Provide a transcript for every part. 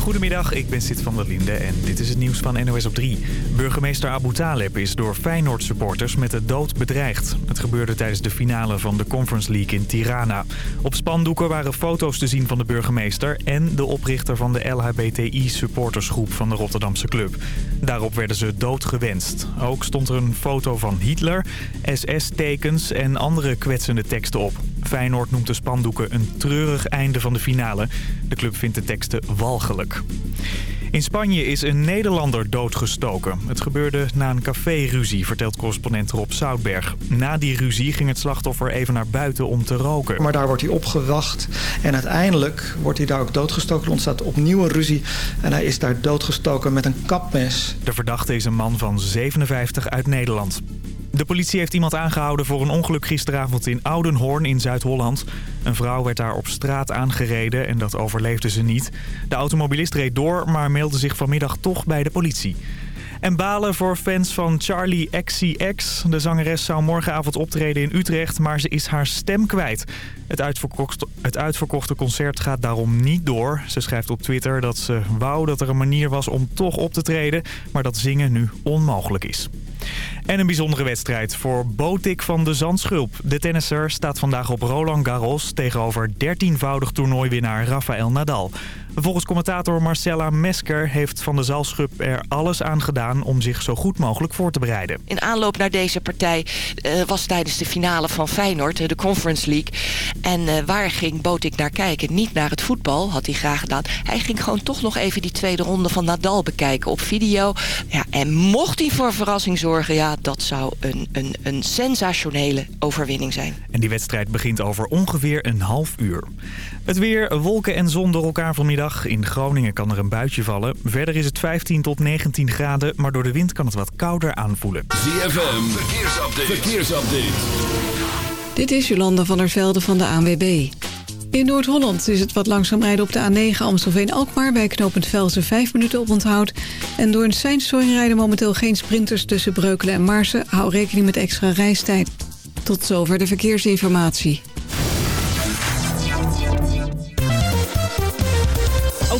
Goedemiddag, ik ben Sid van der Linde en dit is het nieuws van NOS op 3. Burgemeester Abu Taleb is door Feyenoord-supporters met de dood bedreigd. Het gebeurde tijdens de finale van de Conference League in Tirana. Op spandoeken waren foto's te zien van de burgemeester... en de oprichter van de LHBTI-supportersgroep van de Rotterdamse club. Daarop werden ze doodgewenst. Ook stond er een foto van Hitler, SS-tekens en andere kwetsende teksten op. Feyenoord noemt de spandoeken een treurig einde van de finale. De club vindt de teksten walgelijk. In Spanje is een Nederlander doodgestoken. Het gebeurde na een café-ruzie, vertelt correspondent Rob Soutberg. Na die ruzie ging het slachtoffer even naar buiten om te roken. Maar daar wordt hij opgewacht en uiteindelijk wordt hij daar ook doodgestoken. Er ontstaat opnieuw een ruzie en hij is daar doodgestoken met een kapmes. De verdachte is een man van 57 uit Nederland. De politie heeft iemand aangehouden voor een ongeluk gisteravond in Oudenhoorn in Zuid-Holland. Een vrouw werd daar op straat aangereden en dat overleefde ze niet. De automobilist reed door, maar meldde zich vanmiddag toch bij de politie. En balen voor fans van Charlie XCX. De zangeres zou morgenavond optreden in Utrecht, maar ze is haar stem kwijt. Het uitverkochte, het uitverkochte concert gaat daarom niet door. Ze schrijft op Twitter dat ze wou dat er een manier was om toch op te treden... maar dat zingen nu onmogelijk is. En een bijzondere wedstrijd voor Botik van de Zandschulp. De tennisser staat vandaag op Roland Garros tegenover 13-voudig toernooiwinnaar Rafael Nadal. Volgens commentator Marcella Mesker heeft Van de Zalschub er alles aan gedaan om zich zo goed mogelijk voor te bereiden. In aanloop naar deze partij uh, was tijdens de finale van Feyenoord, de Conference League. En uh, waar ging Botik naar kijken? Niet naar het voetbal, had hij graag gedaan. Hij ging gewoon toch nog even die tweede ronde van Nadal bekijken op video. Ja, en mocht hij voor verrassing zorgen, ja, dat zou een, een, een sensationele overwinning zijn. En die wedstrijd begint over ongeveer een half uur. Het weer, wolken en zon door elkaar vanmiddag. In Groningen kan er een buitje vallen. Verder is het 15 tot 19 graden, maar door de wind kan het wat kouder aanvoelen. ZFM, verkeersupdate. verkeersupdate. Dit is Jolanda van der Velde van de ANWB. In Noord-Holland is het wat langzaam rijden op de A9 Amstelveen-Alkmaar... bij knooppunt Velsen 5 minuten op onthoud. En door een seinstoring rijden momenteel geen sprinters tussen Breukelen en Maarsen. Hou rekening met extra reistijd. Tot zover de verkeersinformatie.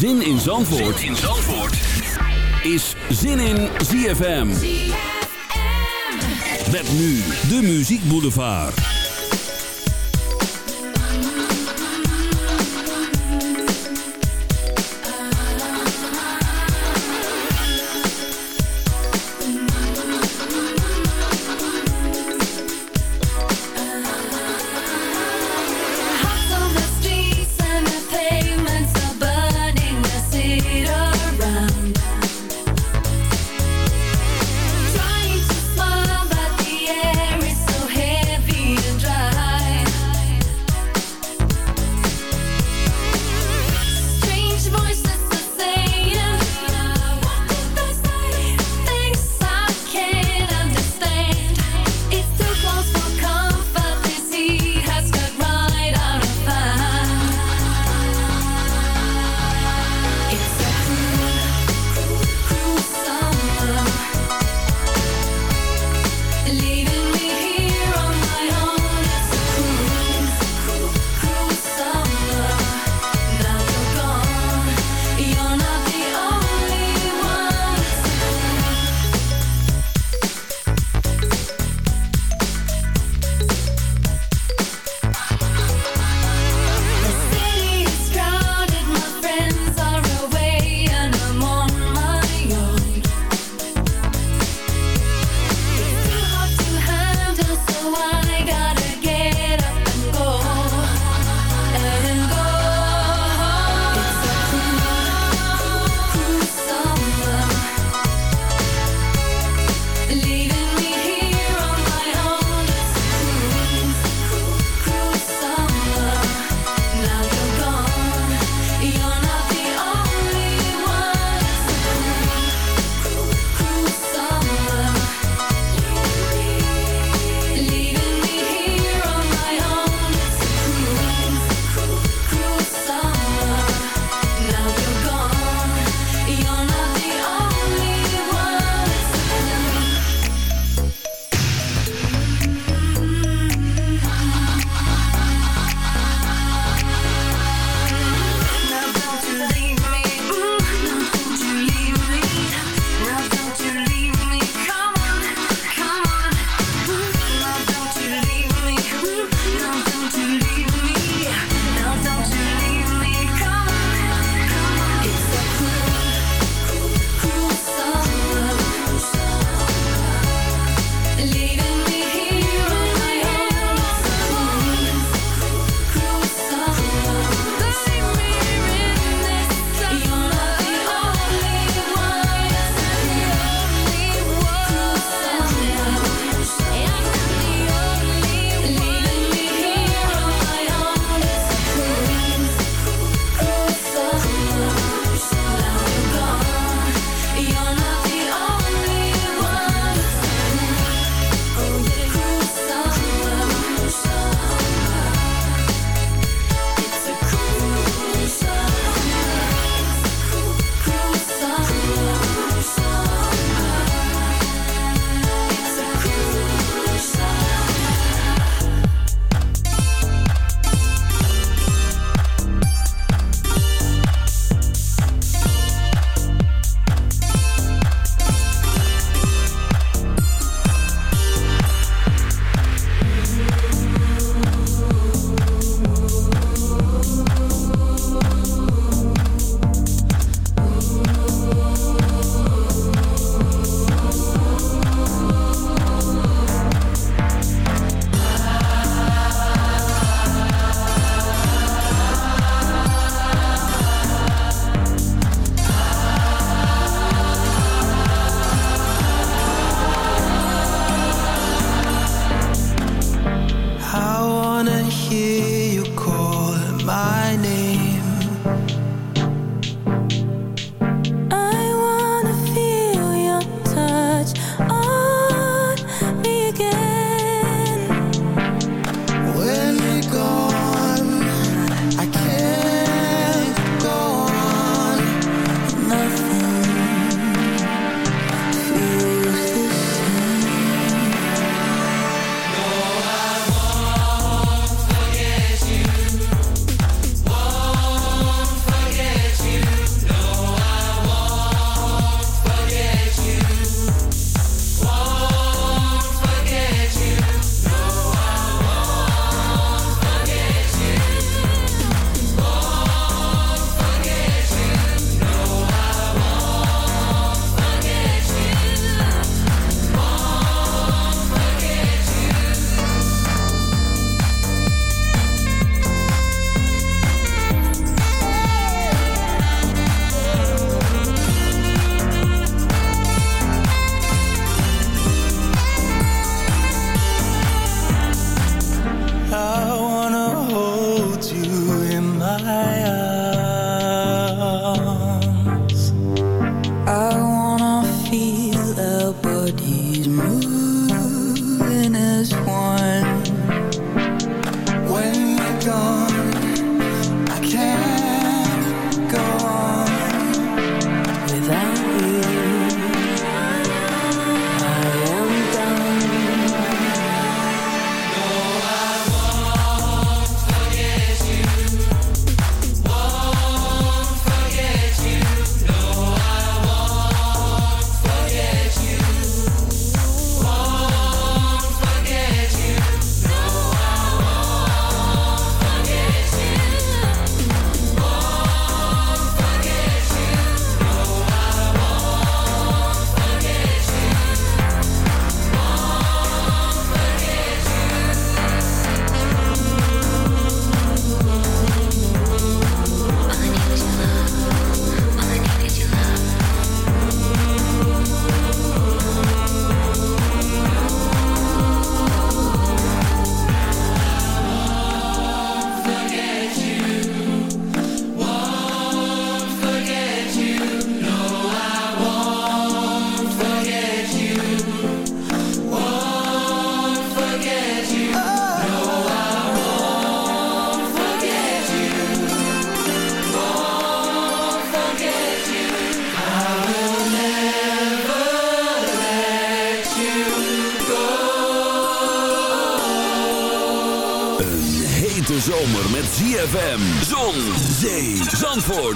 Zin in Zandvoort, zin in Zandvoort. is Zin in ZFM. Met nu de Muziek Boulevard.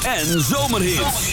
En zomerhits.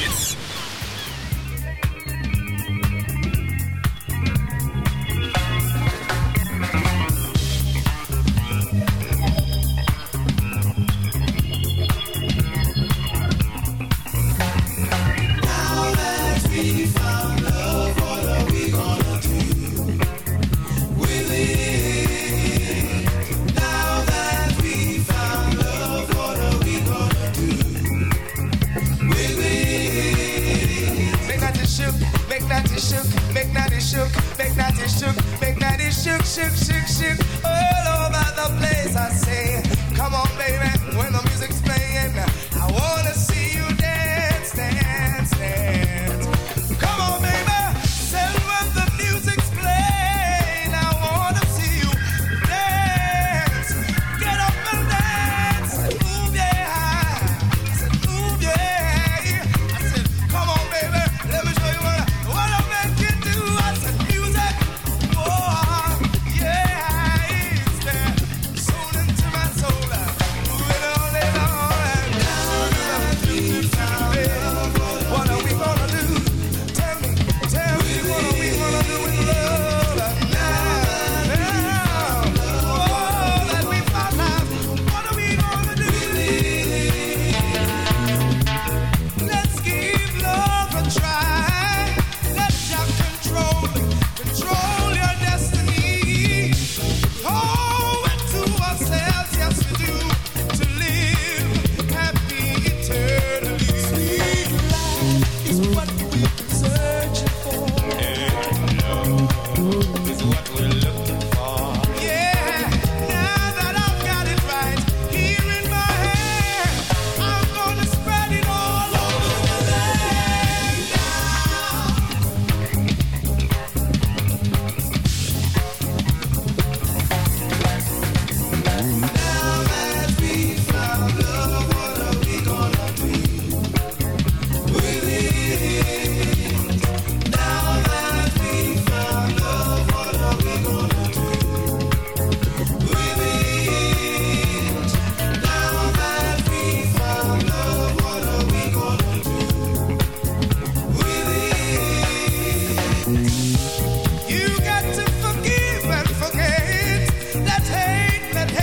that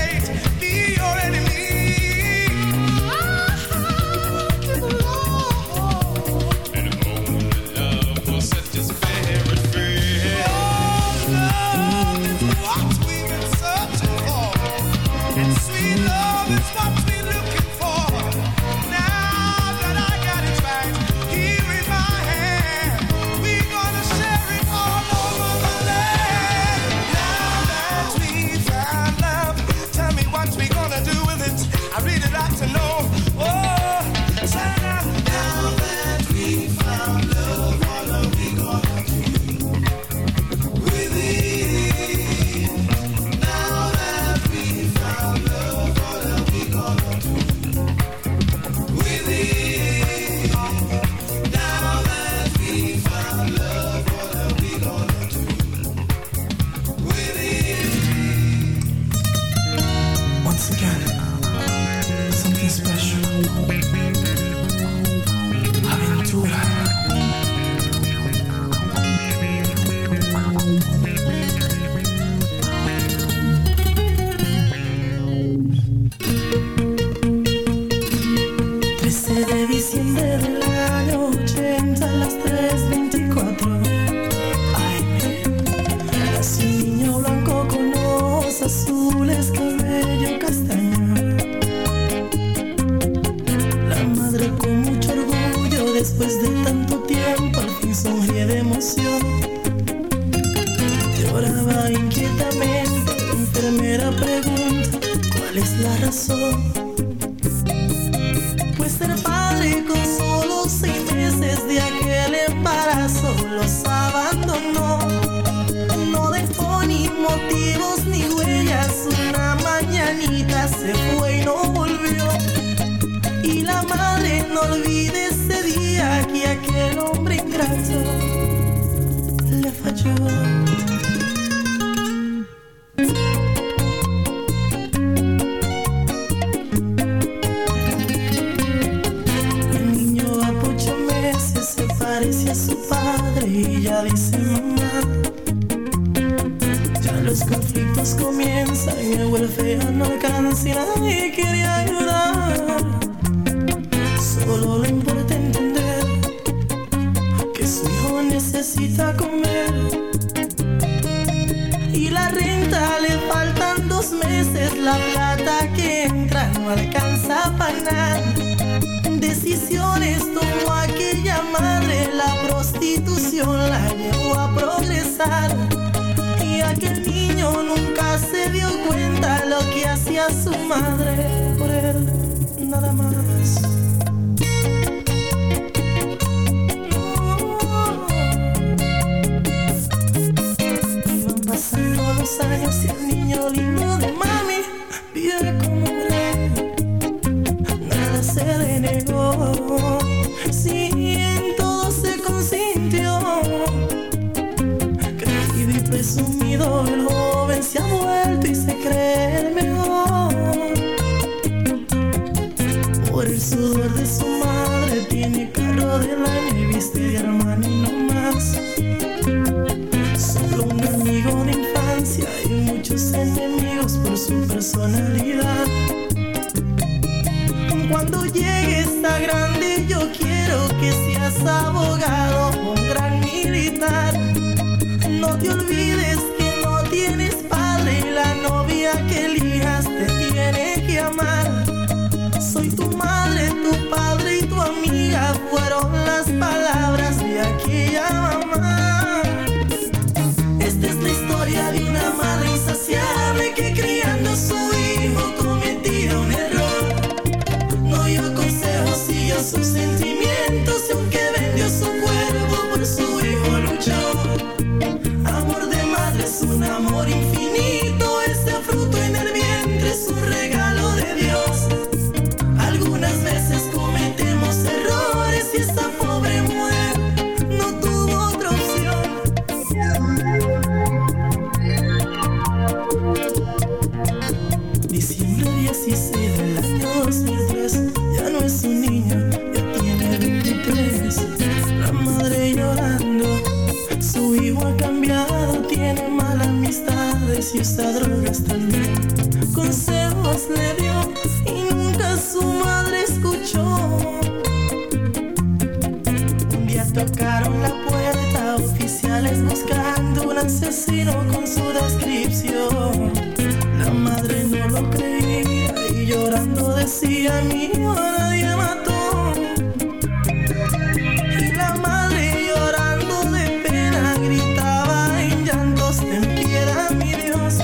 para solos abandonó. No dejó ni motivos ni huellas. Una mañanita se fue y no volvió. Y la madre no olvide ese día que aquel hombre ingrato le falló. Conflictos comienzan, el welfare no alcanza y nadie quiere ayudar. Solo le importa entender que su hijo necesita comer. Y la renta le faltan dos meses, la plata que entra no alcanza para nada. Decisiones tomó aquella madre, la prostitución la llevó a progresar. Y aquel nunca se dio cuenta lo que hacía su madre por él, nada más. Iban pasando los años y el niño lindo de mami personalidad. Cuando llegues a grande yo quiero que seas abogado, un gran militar. No te olvides que no tienes padre y la novia que elijas te tiene que amar. Soy tu madre, tu padre y tu amiga fueron las palabras de aquella mamá. Amor infinito, decía, mi hijo nadie mató. Y la madre llorando de pena gritaba en llantos, ten piedad mi Dios.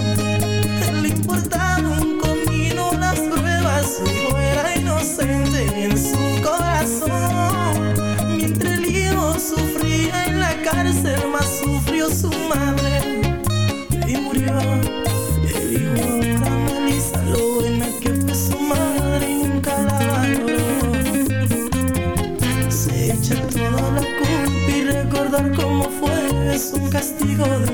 Le importaba un comino las pruebas, su hijo inocente en su corazón. Mientras el hijo sufría en la cárcel, más sufrió su madre y murió. Es un castigo de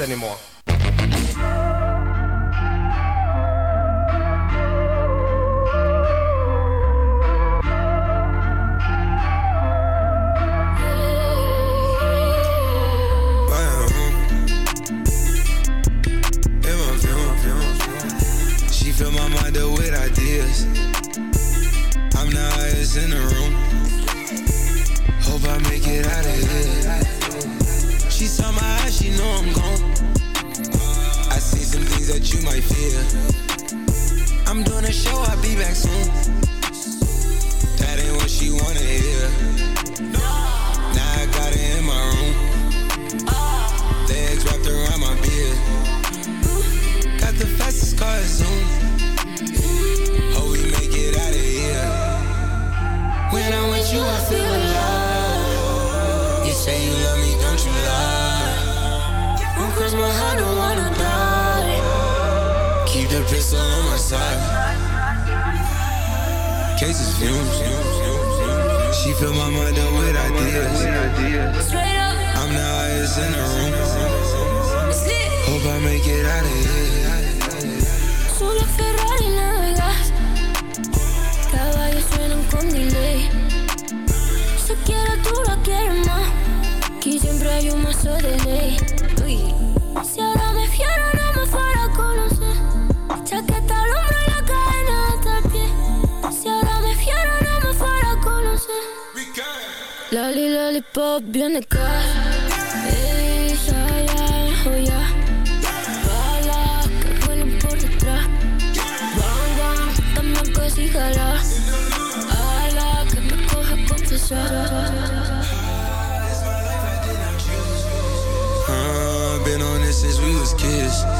Anymore. Lali, lollipop, bien casa Esa ya, joya Bala, que vuelen por detrás. Bang, bang, también casi jala Ala, me coge a confesar Uh, been on this since we was kids.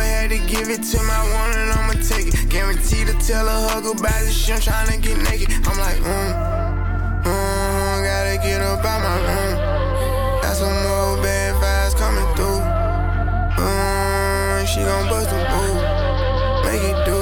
had to give it to my one and I'ma take it. Guaranteed to tell a hug about the shit, I'm tryna get naked. I'm like, mm, mm, gotta get up out my room. Got some more bad vibes coming through. Mm, she gon' bust the move, make it do.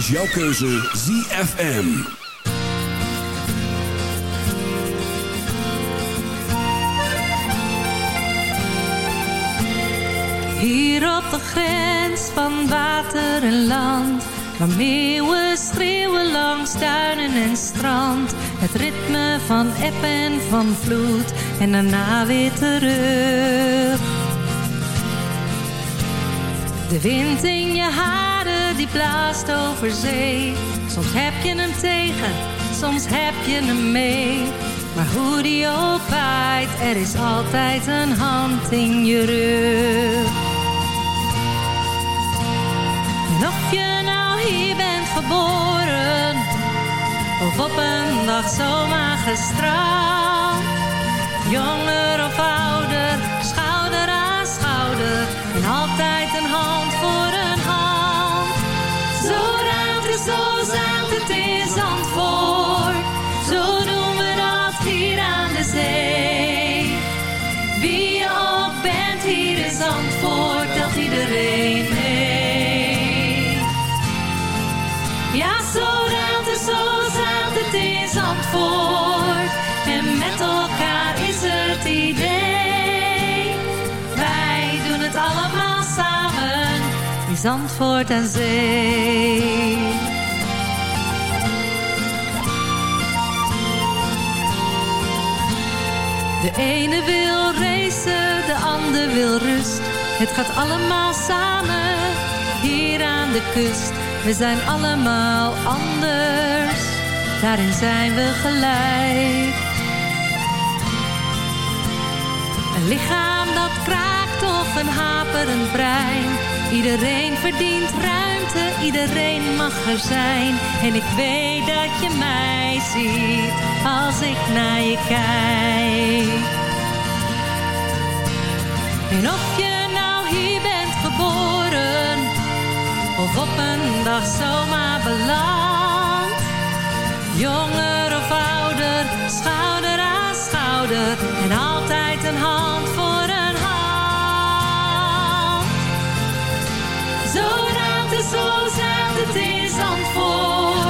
is jouw keuze ZFM. Hier op de grens van water en land Waar meeuwen schreeuwen langs duinen en strand Het ritme van eb en van vloed En daarna weer terug De wind in je haar die blaast over zee. Soms heb je hem tegen, soms heb je hem mee. Maar hoe die ook waait, er is altijd een hand in je rug. En of je nou hier bent geboren, of op een dag zomaar gestraald. Jonger of ouder, schouder aan schouder, en altijd een hand In zandvoort, zo doen we dat hier aan de zee. Wie ook bent, hier in zandvoort, dat iedereen heeft. Ja, zo zo raamt het in zandvoort en met elkaar is het idee. Wij doen het allemaal samen, die zandvoort en zee. De ene wil racen, de ander wil rust. Het gaat allemaal samen, hier aan de kust. We zijn allemaal anders, daarin zijn we gelijk. Een lichaam dat kraakt of een haperend brein. Iedereen verdient ruimte, iedereen mag er zijn. En ik weet dat je mij ziet als ik naar je kijk. En of je nou hier bent geboren of op een dag zomaar beland. Jonger of ouder, schouder aan schouder en altijd een hand voor een hand. Zo raakt het, zo zegt het in Zandvoort.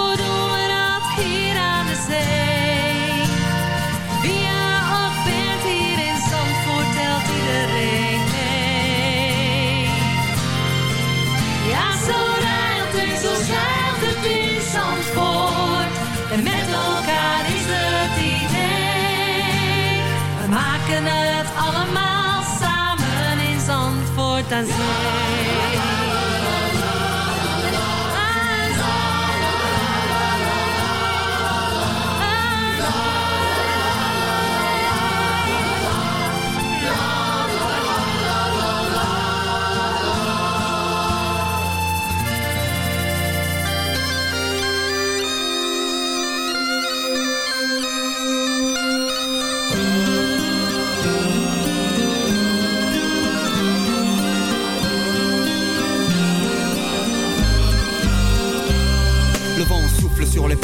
maken het allemaal samen in Zandvoort aan zee.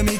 Ennemi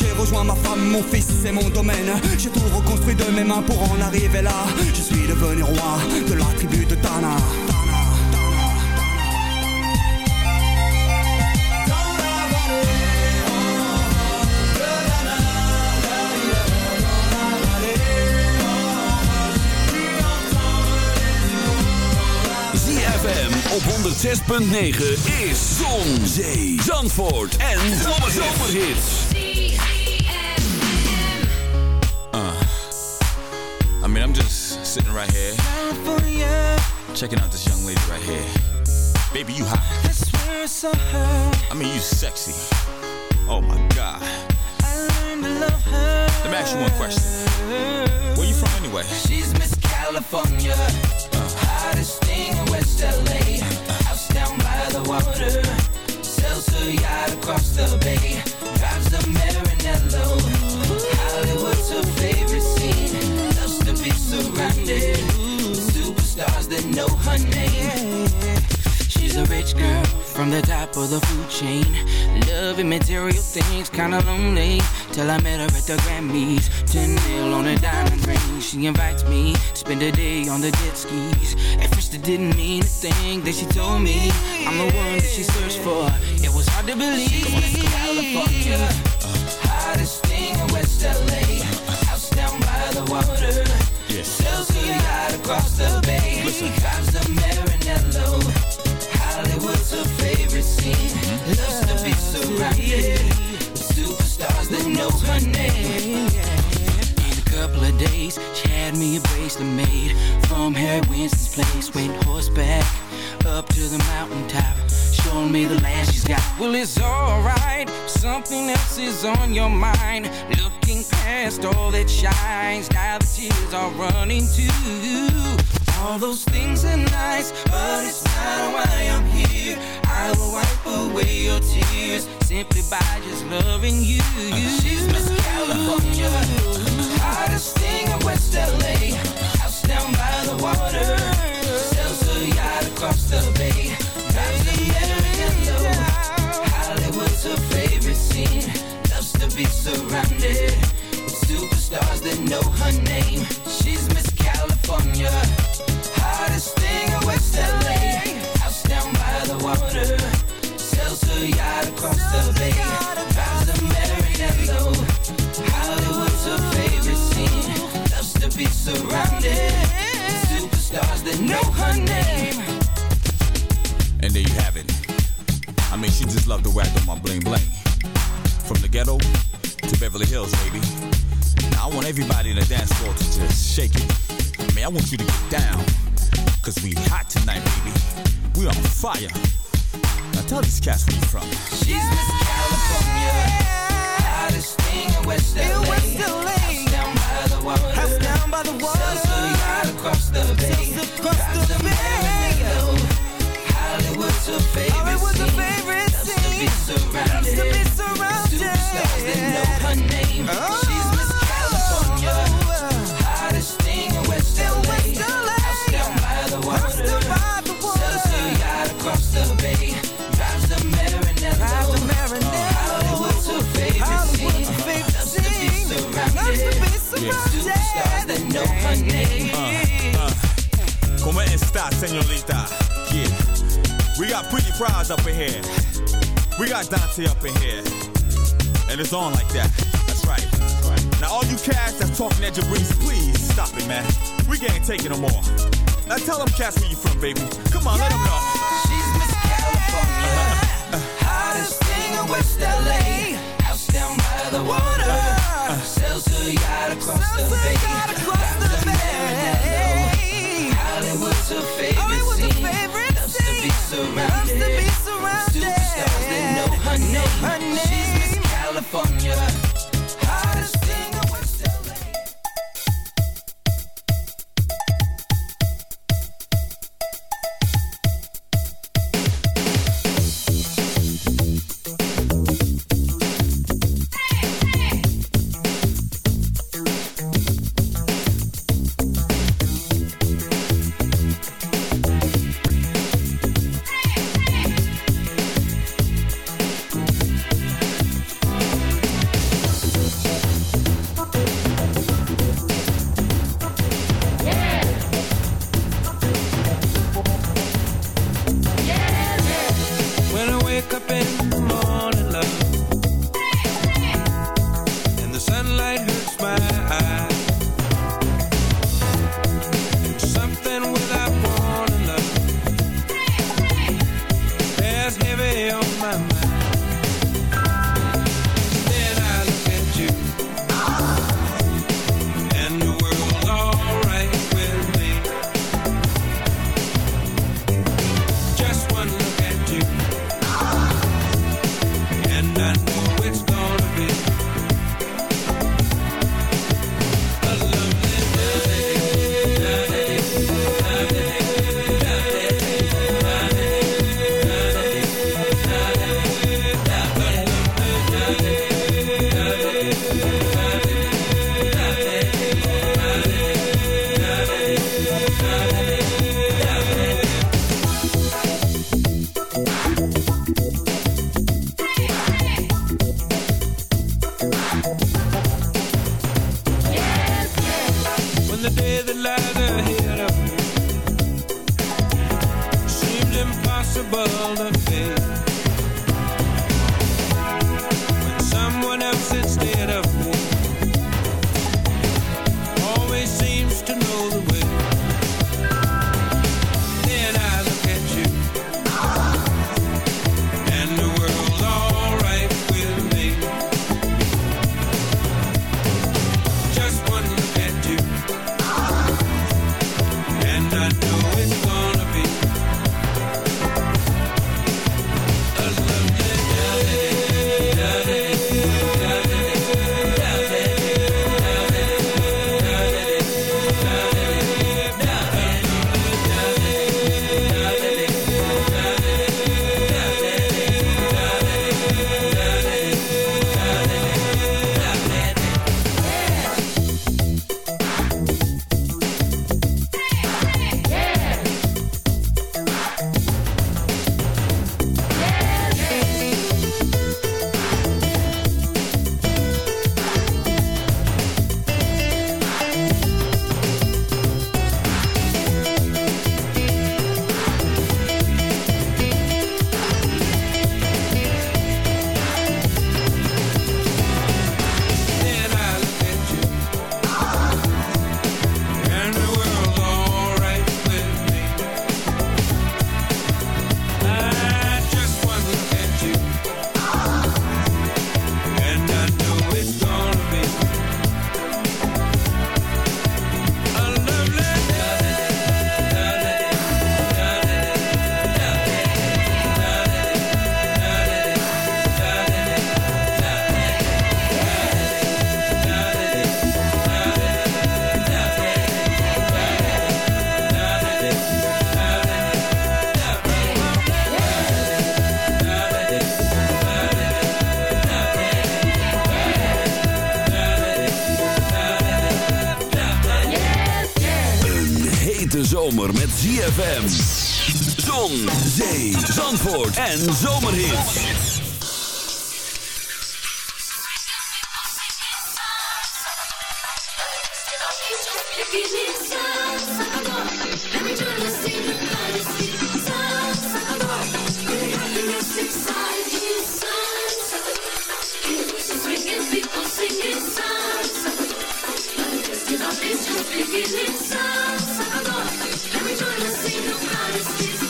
j'ai rejoint ma femme, mon fils et mon domaine. J'ai tout reconstruit de mes mains pour en arriver là. Je suis devenu roi de la tribu de Tana. Op 106.9 is Zon, Zee, Zandvoort en Zomerhits. Mean, I'm just sitting right here, checking out this young lady right here. Baby, you hot. I mean, you sexy. Oh my God. Let me ask you one question. Where you from anyway? She's Miss California, hottest thing in West LA. House down by the water, sells her yacht across the bay. Drives the Maranello. Hollywood's her favorite scene. Surrounded superstars that know her name. She's a rich girl from the top of the food chain. Loving material things, kinda lonely. Till I met her at the Grammys. 10 mil on a diamond ring. She invites me to spend a day on the jet skis. At first it didn't mean a thing. Then she told me I'm the one that she searched for. It was hard to believe. California, uh, hottest thing in West LA. Across the bay. Drives the Maranello. Hollywood's her favorite scene. Mm-hmm. Loves to be surrounded superstars that know her name. In a couple of days, she had me a bracelet made from Harry Winston's place. Went horseback up to the mountaintop. Showing me the land she's got. Well, it's alright. Something else is on your mind. Looking past all that shines. Now the tears are running too. All those things are nice, but it's not why I'm here. I will wipe away your tears simply by just loving you. She's Miss California, hottest thing in West LA. House down by the water, sells her yacht across the bay. Drives the Maranello. Hollywood's her favorite scene. Be surrounded with superstars that know her name. She's Miss California. Hottest thing in West LA. House down by the water. Sells her yacht across the bay. Drives the Maranello. Hollywood's her favorite scene. Loves to be surrounded with superstars that know her name. And there you have it. I mean, she just loved to way on my bling bling. From the ghetto to Beverly Hills, baby. Now I want everybody in the dance floor to just shake it. Man, I want you to get down. Cause we hot tonight, baby. We on fire. Now tell these cats where you from. She's Miss California. Hottest thing in West LA. House down by the water. House down by the water. Sells her yacht across the bay. Across the bay. Hollywood's her favorite Hollywood's her favorite Loves to. Loves to be surrounded. Está, señorita? Yeah. We got pretty prize up in here. We got Dante up in here. And it's on like that. That's right. Now all you cats that's talking at Jabrizi, please stop it, man. We can't take it no more. Now tell them cats where you from, baby. Come on, let them know. She's Miss California. Hottest thing in West LA. House down by the water. Uh-huh. Sells her yacht across the bay. Drives the Maranello. Hollywood's her favorite scene. Loves to be surrounded. Superstars that know her name. She's Miss California. been without People